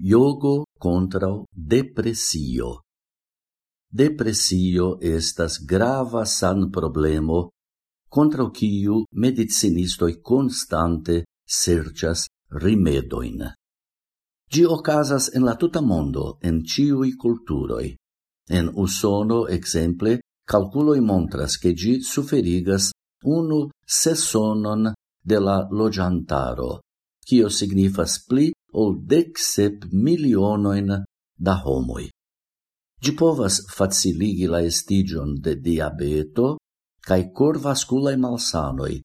Yogo contra depresio. Depresio estas grava san problemo contra quiu medicinistoi constante serchas rimedoin. Gi ocasas en la tuta mondo, en ciui culturoi. En Usono, exemple, calculoi montras che gi suferigas unu sesonon de la lojantaro, cio signifas pli ol dec sep milionoin da homoi. Gi povas faciligi la estigion de diabeto cae corvasculae malsanoi,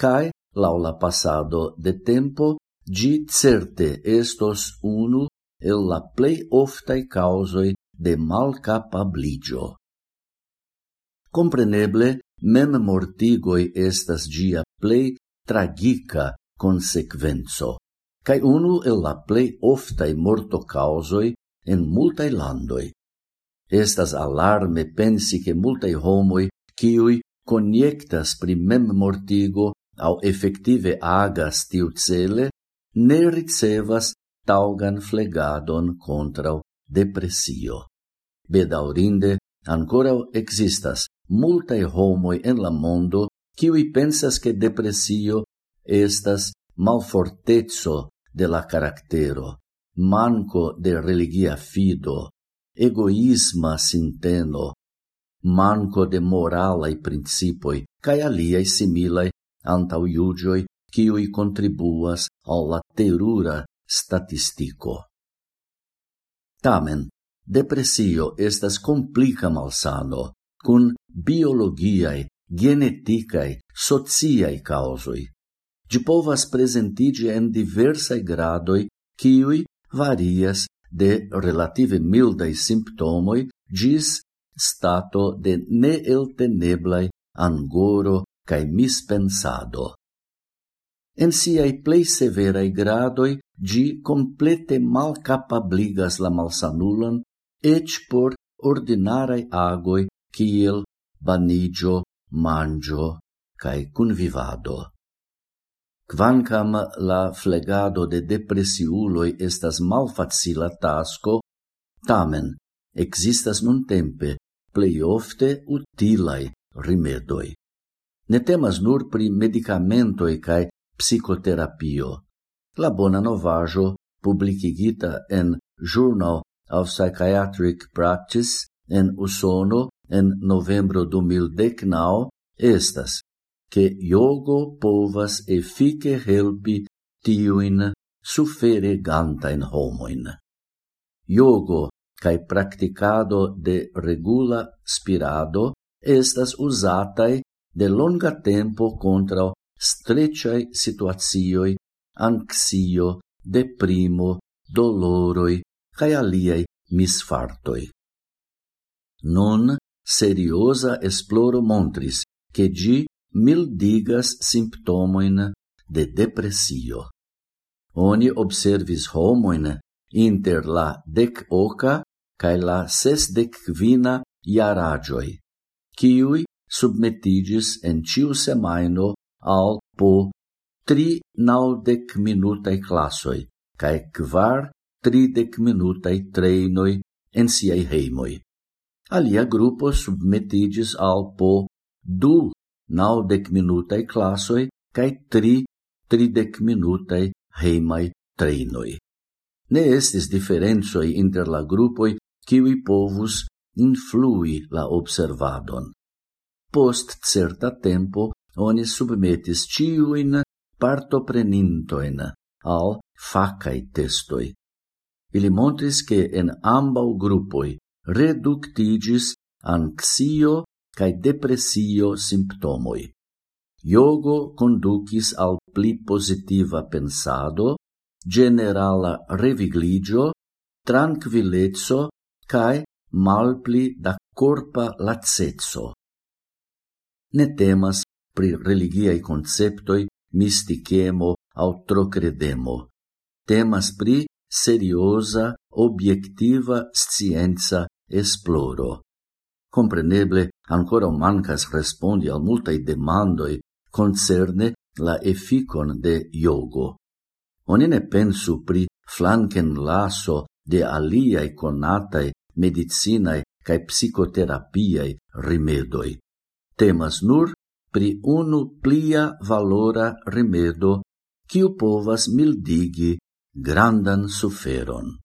cae, laula passado de tempo, gi certe estos unu el la plei oftai causoi de malcapabligio. Compreneble, mem mortigoi estas gia plei tragica consequenzo cae unu el la plei oftai morto causoi en multae landoi. Estas alarme pensi che multae homoi, ciui coniectas pri mem mortigo au effective agas tiu cele, ne ricevas taugan flegadon contra depressio. Bedaurinde, ancora existas multae homoi en la mondo, ciui pensas che depressio estas malfortezzo de la caractero, manco de religia fido, egoisma sinteno, manco de moralai principoi, cae aliai similae antau iugioi ciui contribuas alla terura statistico. Tamen, depresio estas complica malsano, cun biologiae, geneticae, sociae causoi, Gi povas presentigi en diversae gradoi, kiui varias de relative mildai simptomoi gis stato de neelteneblai angoro cae mispensado. En siai plei severai gradoi, gi complete malcapabligas la malsanulon, ec por ordinarai agoi, kiel banigio, mangio, cae convivado. Quancam la flegado de depresiuloi estas malfacila tasco, tamen existas nun tempe plei ofte utilai rimedoi. Ne temas nur pri medicamentoi cae psicoterapio. La bona novajo, publicigita en Journal of Psychiatric Practice en Usono en novembro 2019, estas che yogo povas effice helpi tiuin suferegantain homoin. Yogo cae practicado de regula spirado estas usatai de longa tempo contra streciai situazioi, anxio, deprimo, doloroi, cae aliei misfartoi. Non seriosa esploro montris, che gi mildigas simptomoin de depresio. Oni observis homoin inter la dec oca cae la sesdec quina iaragioi, ciui submetigis en ciu semaino al po tri naudec minutai classoi, cae quar tridec minutai treinoi en siei heimoi. Alia gruppo submetigis al po du naudec minutae classoi, cae tri tridec minutae heimai treinoi. Ne estis differenzoi inter la gruppoi kiwi povus influi la observadon. Post certa tempo oni submetis ciuin partoprenintoin al facai testoi. Ili montris che en ambau gruppoi reductigis anxio cae depresio simptomoi. Yogo conducis al pli positiva pensado, generala revigligio, tranquillezzo cae malpli da corpa lazzezzo. Ne temas pri religiai conceptoi misticemo au trocredemo. Temas pri seriosa, obiectiva scienza esploro. Compreneble, ancora mancas respondi al multae demandoi concerne la efficon de yogo. Oni ne pensu pri flanken laso de aliai conatai medicinae cae psicoterapiae rimedoi. Temas nur pri unu plia valora rimedo, quiu povas mildigi grandan suferon.